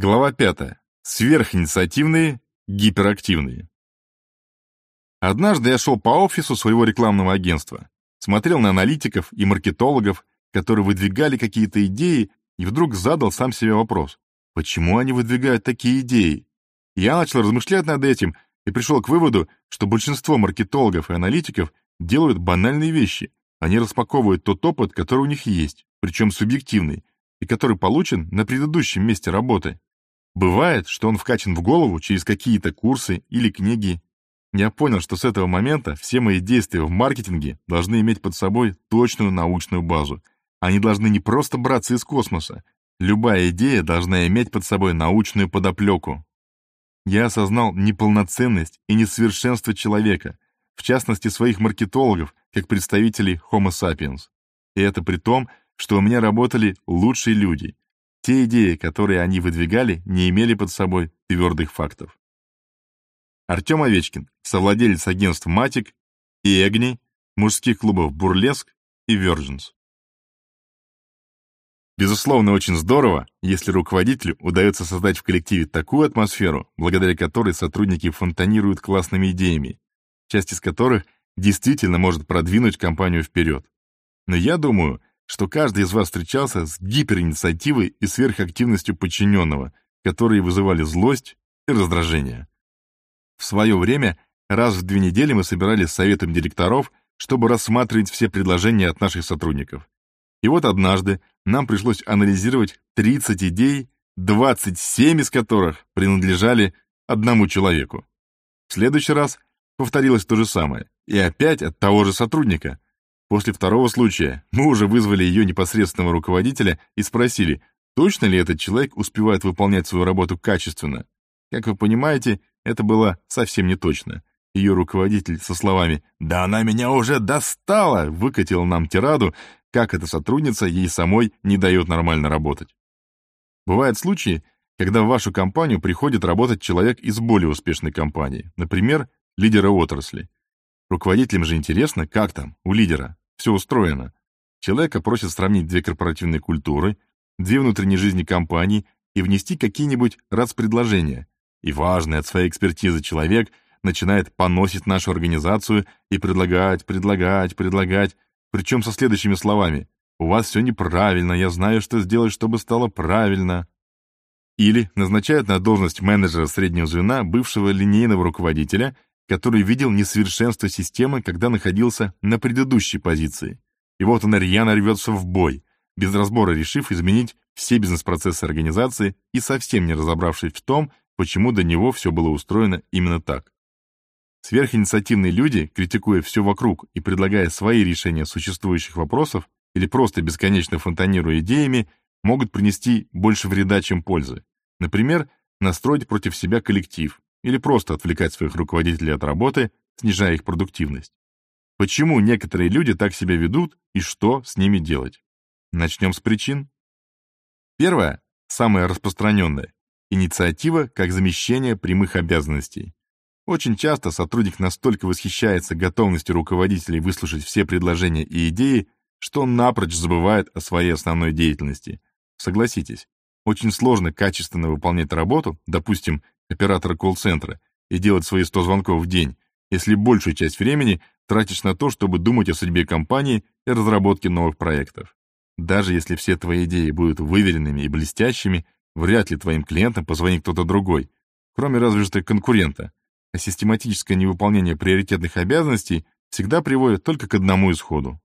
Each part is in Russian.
Глава 5. Сверхинициативные, гиперактивные. Однажды я шел по офису своего рекламного агентства, смотрел на аналитиков и маркетологов, которые выдвигали какие-то идеи, и вдруг задал сам себе вопрос, почему они выдвигают такие идеи? Я начал размышлять над этим и пришел к выводу, что большинство маркетологов и аналитиков делают банальные вещи. Они распаковывают тот опыт, который у них есть, причем субъективный, и который получен на предыдущем месте работы. Бывает, что он вкачан в голову через какие-то курсы или книги. Я понял, что с этого момента все мои действия в маркетинге должны иметь под собой точную научную базу. Они должны не просто браться из космоса. Любая идея должна иметь под собой научную подоплеку. Я осознал неполноценность и несовершенство человека, в частности своих маркетологов, как представителей Homo sapiens. И это при том, что у меня работали лучшие люди, те идеи, которые они выдвигали, не имели под собой твердых фактов. Артем Овечкин, совладелец агентств «Матик» и «Эгни», мужских клубов «Бурлеск» и «Вержинс». Безусловно, очень здорово, если руководителю удается создать в коллективе такую атмосферу, благодаря которой сотрудники фонтанируют классными идеями, часть из которых действительно может продвинуть компанию вперед. Но я думаю, что каждый из вас встречался с гиперинициативой и сверхактивностью подчиненного, которые вызывали злость и раздражение. В свое время раз в две недели мы собирались советом директоров, чтобы рассматривать все предложения от наших сотрудников. И вот однажды нам пришлось анализировать 30 идей, 27 из которых принадлежали одному человеку. В следующий раз повторилось то же самое, и опять от того же сотрудника – После второго случая мы уже вызвали ее непосредственного руководителя и спросили, точно ли этот человек успевает выполнять свою работу качественно. Как вы понимаете, это было совсем не точно. Ее руководитель со словами «Да она меня уже достала!» выкатил нам тираду, как эта сотрудница ей самой не дает нормально работать. Бывают случаи, когда в вашу компанию приходит работать человек из более успешной компании, например, лидера отрасли. Руководителям же интересно, как там, у лидера, все устроено. Человека просят сравнить две корпоративные культуры, две внутренние жизни компании и внести какие-нибудь предложения. И важный от своей экспертизы человек начинает поносить нашу организацию и предлагать, предлагать, предлагать, причем со следующими словами «У вас все неправильно, я знаю, что сделать, чтобы стало правильно». Или назначают на должность менеджера среднего звена бывшего линейного руководителя – который видел несовершенство системы, когда находился на предыдущей позиции. И вот он рьяно рвется в бой, без разбора решив изменить все бизнес-процессы организации и совсем не разобравшись в том, почему до него все было устроено именно так. Сверхинициативные люди, критикуя все вокруг и предлагая свои решения существующих вопросов или просто бесконечно фонтанируя идеями, могут принести больше вреда, чем пользы. Например, настроить против себя коллектив, или просто отвлекать своих руководителей от работы, снижая их продуктивность. Почему некоторые люди так себя ведут и что с ними делать? Начнем с причин. Первое, самое распространенное – инициатива как замещение прямых обязанностей. Очень часто сотрудник настолько восхищается готовностью руководителей выслушать все предложения и идеи, что он напрочь забывает о своей основной деятельности. Согласитесь, очень сложно качественно выполнять работу, допустим, оператора колл-центра, и делать свои 100 звонков в день, если большую часть времени тратишь на то, чтобы думать о судьбе компании и разработке новых проектов. Даже если все твои идеи будут выверенными и блестящими, вряд ли твоим клиентам позвонит кто-то другой, кроме разве что конкурента, а систематическое невыполнение приоритетных обязанностей всегда приводит только к одному исходу.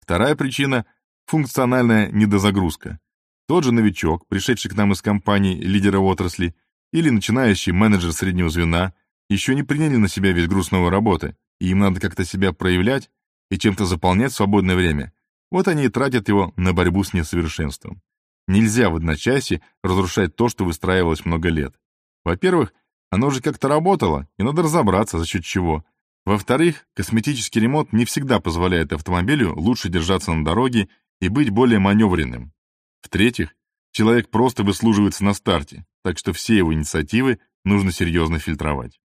Вторая причина — функциональная недозагрузка. Тот же новичок, пришедший к нам из компании лидера отрасли, или начинающий менеджер среднего звена еще не приняли на себя весь груз новой работы, и им надо как-то себя проявлять и чем-то заполнять свободное время. Вот они и тратят его на борьбу с несовершенством. Нельзя в одночасье разрушать то, что выстраивалось много лет. Во-первых, оно же как-то работало, и надо разобраться, за счет чего. Во-вторых, косметический ремонт не всегда позволяет автомобилю лучше держаться на дороге и быть более маневренным. В-третьих, человек просто выслуживается на старте, так что все его инициативы нужно серьезно фильтровать.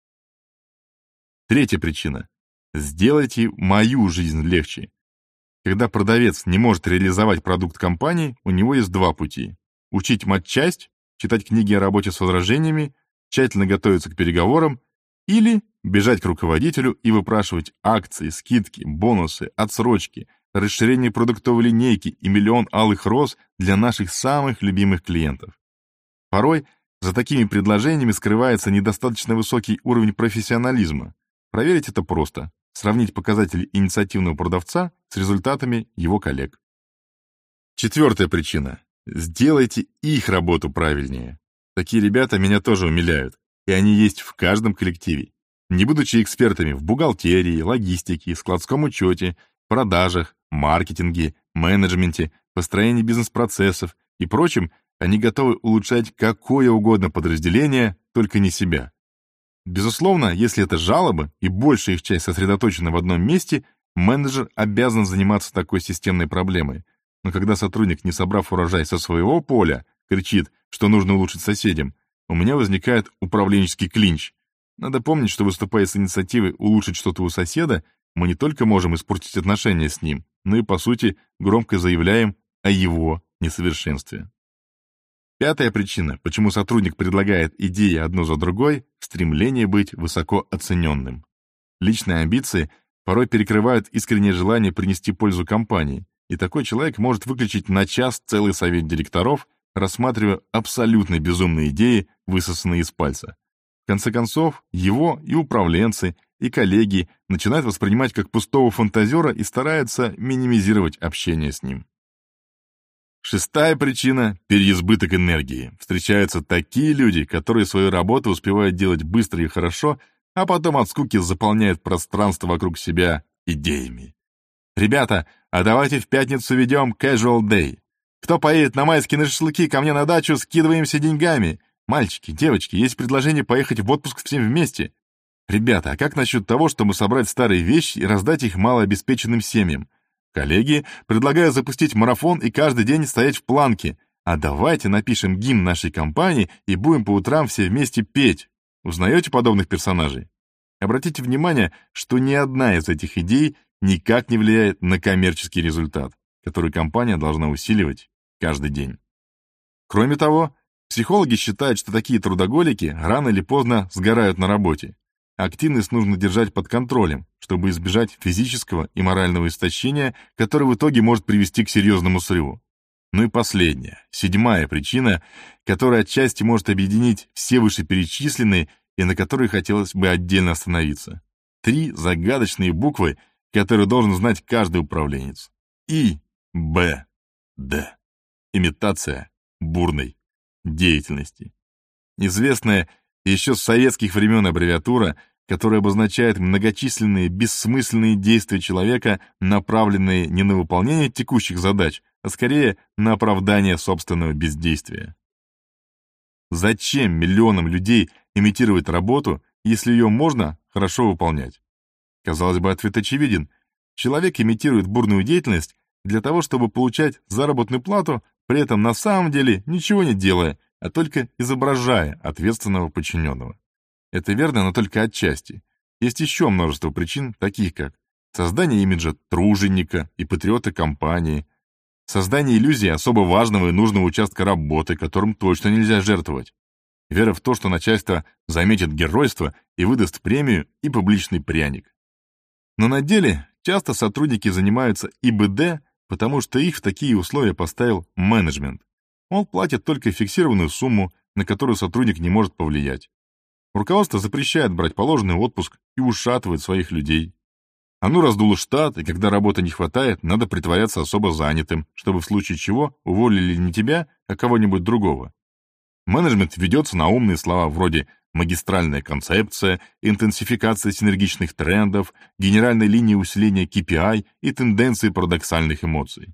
Третья причина. Сделайте мою жизнь легче. Когда продавец не может реализовать продукт компании, у него есть два пути. Учить матчасть читать книги о работе с возражениями, тщательно готовиться к переговорам или бежать к руководителю и выпрашивать акции, скидки, бонусы, отсрочки, расширение продуктовой линейки и миллион алых роз для наших самых любимых клиентов. Порой за такими предложениями скрывается недостаточно высокий уровень профессионализма. Проверить это просто. Сравнить показатели инициативного продавца с результатами его коллег. Четвертая причина. Сделайте их работу правильнее. Такие ребята меня тоже умиляют, и они есть в каждом коллективе. Не будучи экспертами в бухгалтерии, логистике, складском учете, продажах, маркетинге, менеджменте, построении бизнес-процессов и прочем, они готовы улучшать какое угодно подразделение, только не себя. Безусловно, если это жалобы и большая их часть сосредоточена в одном месте, менеджер обязан заниматься такой системной проблемой. Но когда сотрудник, не собрав урожай со своего поля, кричит, что нужно улучшить соседям, у меня возникает управленческий клинч. Надо помнить, что выступая с инициативой улучшить что-то у соседа, мы не только можем испортить отношения с ним, но и, по сути, громко заявляем о его несовершенстве. Пятая причина, почему сотрудник предлагает идеи одну за другой — стремление быть высоко оцененным. Личные амбиции порой перекрывают искреннее желание принести пользу компании, и такой человек может выключить на час целый совет директоров, рассматривая абсолютно безумные идеи, высосанные из пальца. В конце концов, его и управленцы, и коллеги начинают воспринимать как пустого фантазера и стараются минимизировать общение с ним. Шестая причина — переизбыток энергии. Встречаются такие люди, которые свою работу успевают делать быстро и хорошо, а потом от скуки заполняют пространство вокруг себя идеями. «Ребята, а давайте в пятницу ведем casual day. Кто поедет на майские на шашлыки ко мне на дачу, скидываемся деньгами. Мальчики, девочки, есть предложение поехать в отпуск всем вместе. Ребята, а как насчет того, чтобы собрать старые вещи и раздать их малообеспеченным семьям? Коллеги, предлагаю запустить марафон и каждый день стоять в планке. А давайте напишем гимн нашей компании и будем по утрам все вместе петь. Узнаете подобных персонажей? Обратите внимание, что ни одна из этих идей никак не влияет на коммерческий результат, который компания должна усиливать каждый день. Кроме того, психологи считают, что такие трудоголики рано или поздно сгорают на работе. Активность нужно держать под контролем, чтобы избежать физического и морального истощения, которое в итоге может привести к серьезному срыву. Ну и последняя, седьмая причина, которая отчасти может объединить все вышеперечисленные и на которой хотелось бы отдельно остановиться. Три загадочные буквы, которые должен знать каждый управленец. И, Б, Д. Имитация бурной деятельности. Известная еще с советских времен аббревиатура, которая обозначает многочисленные бессмысленные действия человека, направленные не на выполнение текущих задач, а скорее на оправдание собственного бездействия. Зачем миллионам людей имитировать работу, если ее можно хорошо выполнять? Казалось бы, ответ очевиден. Человек имитирует бурную деятельность для того, чтобы получать заработную плату, при этом на самом деле ничего не делая, а только изображая ответственного подчиненного. Это верно, но только отчасти. Есть еще множество причин, таких как создание имиджа труженика и патриота компании, создание иллюзии особо важного и нужного участка работы, которым точно нельзя жертвовать, вера в то, что начальство заметит геройство и выдаст премию и публичный пряник. Но на деле часто сотрудники занимаются ИБД, потому что их в такие условия поставил менеджмент. Он платит только фиксированную сумму, на которую сотрудник не может повлиять. Руководство запрещает брать положенный отпуск и ушатывает своих людей. Оно раздуло штат, и когда работы не хватает, надо притворяться особо занятым, чтобы в случае чего уволили не тебя, а кого-нибудь другого. Менеджмент ведется на умные слова вроде магистральная концепция, интенсификация синергичных трендов, генеральной линии усиления KPI и тенденции парадоксальных эмоций.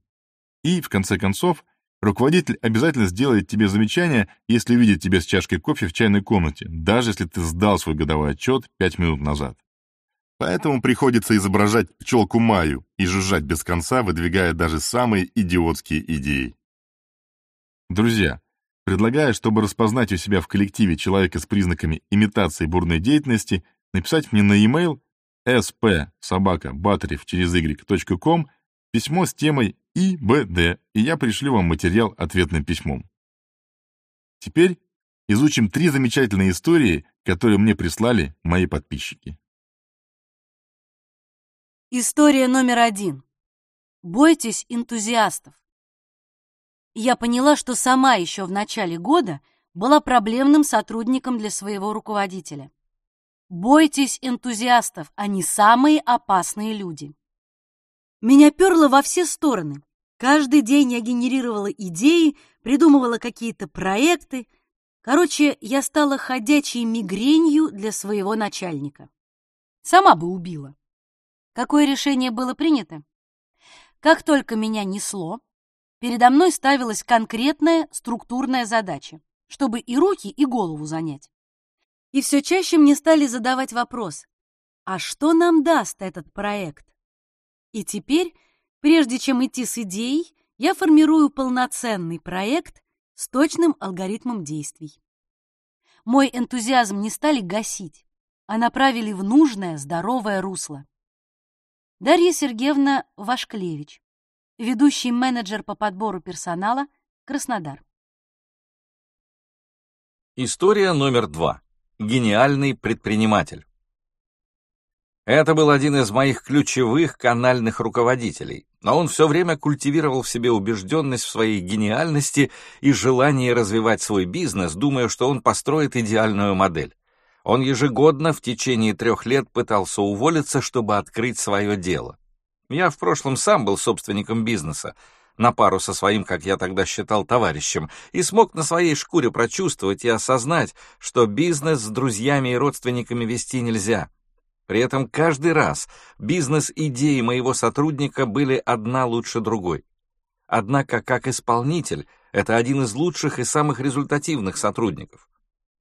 И, в конце концов, Руководитель обязательно сделает тебе замечание, если увидит тебя с чашкой кофе в чайной комнате, даже если ты сдал свой годовой отчет пять минут назад. Поэтому приходится изображать пчелку Маю и жужжать без конца, выдвигая даже самые идиотские идеи. Друзья, предлагаю, чтобы распознать у себя в коллективе человека с признаками имитации бурной деятельности, написать мне на e-mail sp собака через y.com письмо с темой ИБД, и я пришлю вам материал ответным письмом. Теперь изучим три замечательные истории, которые мне прислали мои подписчики. История номер один. Бойтесь энтузиастов. Я поняла, что сама еще в начале года была проблемным сотрудником для своего руководителя. Бойтесь энтузиастов, они самые опасные люди. Меня перло во все стороны. Каждый день я генерировала идеи, придумывала какие-то проекты. Короче, я стала ходячей мигренью для своего начальника. Сама бы убила. Какое решение было принято? Как только меня несло, передо мной ставилась конкретная структурная задача, чтобы и руки, и голову занять. И все чаще мне стали задавать вопрос, а что нам даст этот проект? И теперь, прежде чем идти с идеей, я формирую полноценный проект с точным алгоритмом действий. Мой энтузиазм не стали гасить, а направили в нужное, здоровое русло. Дарья Сергеевна Вашклевич, ведущий менеджер по подбору персонала, Краснодар. История номер два. Гениальный предприниматель. Это был один из моих ключевых канальных руководителей, но он все время культивировал в себе убежденность в своей гениальности и желание развивать свой бизнес, думая, что он построит идеальную модель. Он ежегодно в течение трех лет пытался уволиться, чтобы открыть свое дело. Я в прошлом сам был собственником бизнеса, на пару со своим, как я тогда считал, товарищем, и смог на своей шкуре прочувствовать и осознать, что бизнес с друзьями и родственниками вести нельзя — при этом каждый раз бизнес-идеи моего сотрудника были одна лучше другой. Однако, как исполнитель, это один из лучших и самых результативных сотрудников.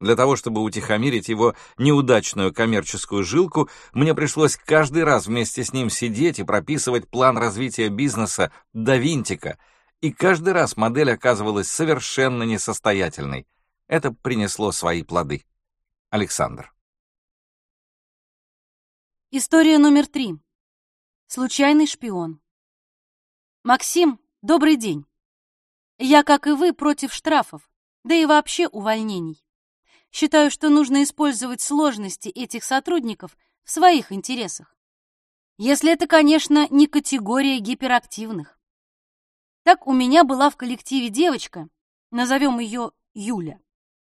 Для того, чтобы утихомирить его неудачную коммерческую жилку, мне пришлось каждый раз вместе с ним сидеть и прописывать план развития бизнеса до винтика, и каждый раз модель оказывалась совершенно несостоятельной. Это принесло свои плоды. Александр. История номер три. Случайный шпион. Максим, добрый день. Я, как и вы, против штрафов, да и вообще увольнений. Считаю, что нужно использовать сложности этих сотрудников в своих интересах. Если это, конечно, не категория гиперактивных. Так у меня была в коллективе девочка, назовем ее Юля,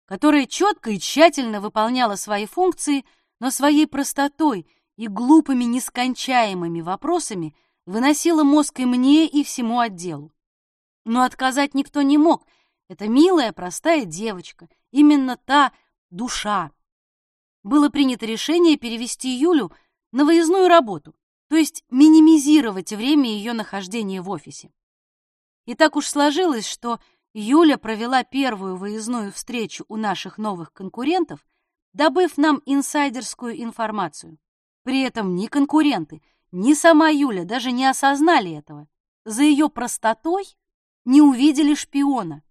которая четко и тщательно выполняла свои функции, но своей простотой – и глупыми нескончаемыми вопросами выносила мозг и мне, и всему отделу. Но отказать никто не мог. Это милая, простая девочка, именно та душа. Было принято решение перевести Юлю на выездную работу, то есть минимизировать время ее нахождения в офисе. И так уж сложилось, что Юля провела первую выездную встречу у наших новых конкурентов, добыв нам инсайдерскую информацию. При этом ни конкуренты, ни сама Юля даже не осознали этого. За ее простотой не увидели шпиона.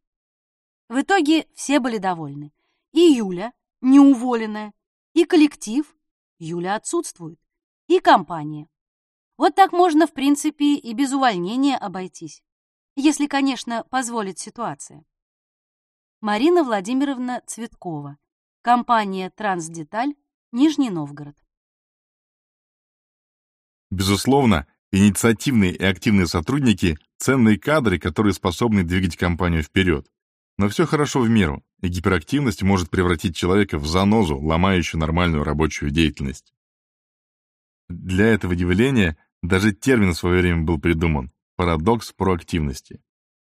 В итоге все были довольны. И Юля, неуволенная, и коллектив, Юля отсутствует, и компания. Вот так можно, в принципе, и без увольнения обойтись. Если, конечно, позволит ситуация. Марина Владимировна Цветкова. Компания «Трансдеталь», Нижний Новгород. Безусловно, инициативные и активные сотрудники – ценные кадры, которые способны двигать компанию вперед. Но все хорошо в меру, и гиперактивность может превратить человека в занозу, ломающую нормальную рабочую деятельность. Для этого явления даже термин в свое время был придуман – парадокс проактивности.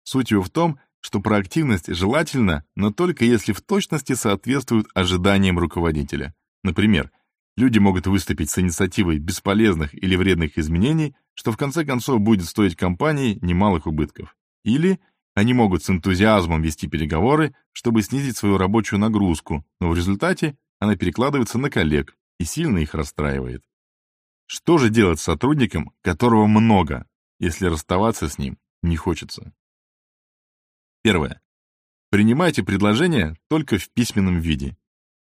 Суть его в том, что проактивность желательна, но только если в точности соответствует ожиданиям руководителя. Например, Люди могут выступить с инициативой бесполезных или вредных изменений, что в конце концов будет стоить компании немалых убытков. Или они могут с энтузиазмом вести переговоры, чтобы снизить свою рабочую нагрузку, но в результате она перекладывается на коллег и сильно их расстраивает. Что же делать с сотрудником, которого много, если расставаться с ним не хочется? Первое. Принимайте предложения только в письменном виде.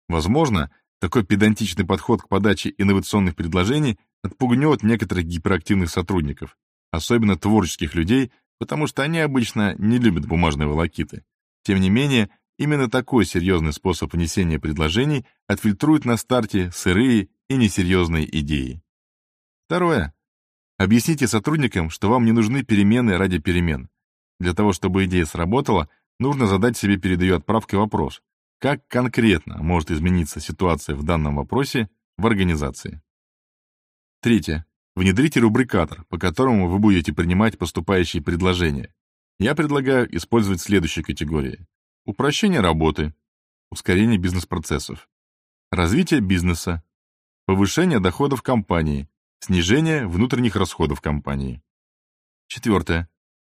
Возможно, такой педантичный подход к подаче инновационных предложений отпугнет некоторых гиперактивных сотрудников, особенно творческих людей, потому что они обычно не любят бумажные волокиты. Тем не менее, Именно такой серьезный способ внесения предложений отфильтрует на старте сырые и несерьезные идеи. Второе. Объясните сотрудникам, что вам не нужны перемены ради перемен. Для того, чтобы идея сработала, нужно задать себе перед ее отправкой вопрос, как конкретно может измениться ситуация в данном вопросе в организации. Третье. Внедрите рубрикатор, по которому вы будете принимать поступающие предложения. Я предлагаю использовать следующие категории. Упрощение работы, ускорение бизнес-процессов, развитие бизнеса, повышение доходов компании, снижение внутренних расходов компании. Четвертое.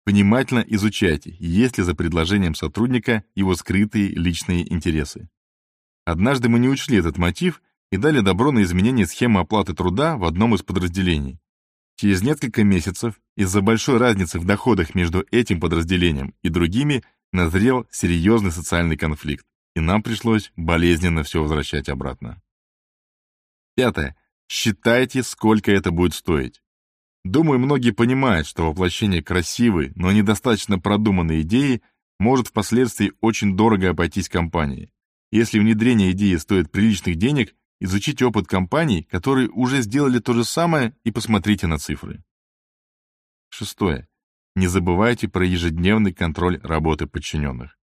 Внимательно изучайте, есть ли за предложением сотрудника его скрытые личные интересы. Однажды мы не учли этот мотив и дали добро на изменение схемы оплаты труда в одном из подразделений. Через несколько месяцев из-за большой разницы в доходах между этим подразделением и другими назрел серьезный социальный конфликт, и нам пришлось болезненно все возвращать обратно. Пятое. Считайте, сколько это будет стоить. Думаю, многие понимают, что воплощение красивой, но недостаточно продуманной идеи может впоследствии очень дорого обойтись компании. Если внедрение идеи стоит приличных денег, изучите опыт компаний, которые уже сделали то же самое, и посмотрите на цифры. Шестое. Не забывайте про ежедневный контроль работы подчиненных.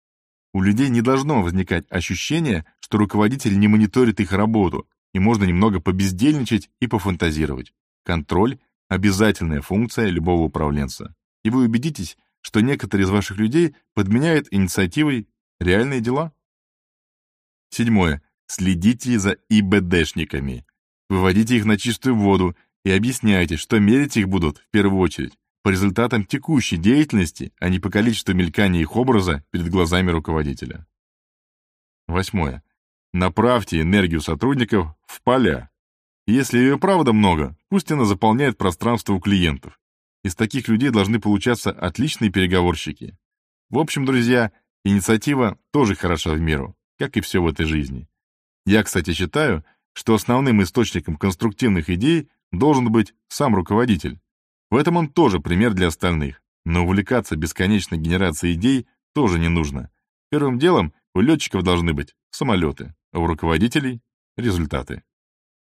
У людей не должно возникать ощущение, что руководитель не мониторит их работу, и можно немного побездельничать и пофантазировать. Контроль — обязательная функция любого управленца. И вы убедитесь, что некоторые из ваших людей подменяют инициативой реальные дела. Седьмое. Следите за ИБДшниками. Выводите их на чистую воду и объясняйте, что мерить их будут в первую очередь по результатам текущей деятельности, а не по количеству мелькания их образа перед глазами руководителя. Восьмое. Направьте энергию сотрудников в поля. Если ее правда много, пусть она заполняет пространство у клиентов. Из таких людей должны получаться отличные переговорщики. В общем, друзья, инициатива тоже хороша в меру, как и все в этой жизни. Я, кстати, считаю, что основным источником конструктивных идей должен быть сам руководитель. В этом он тоже пример для остальных, но увлекаться бесконечной генерацией идей тоже не нужно. Первым делом у летчиков должны быть самолеты, а у руководителей — результаты.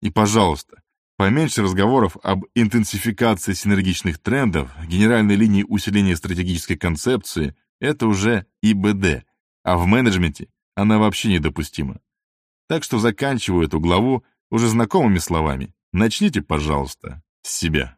И, пожалуйста, поменьше разговоров об интенсификации синергичных трендов, генеральной линии усиления стратегической концепции — это уже ИБД, а в менеджменте она вообще недопустима. Так что заканчиваю эту главу уже знакомыми словами. Начните, пожалуйста, с себя.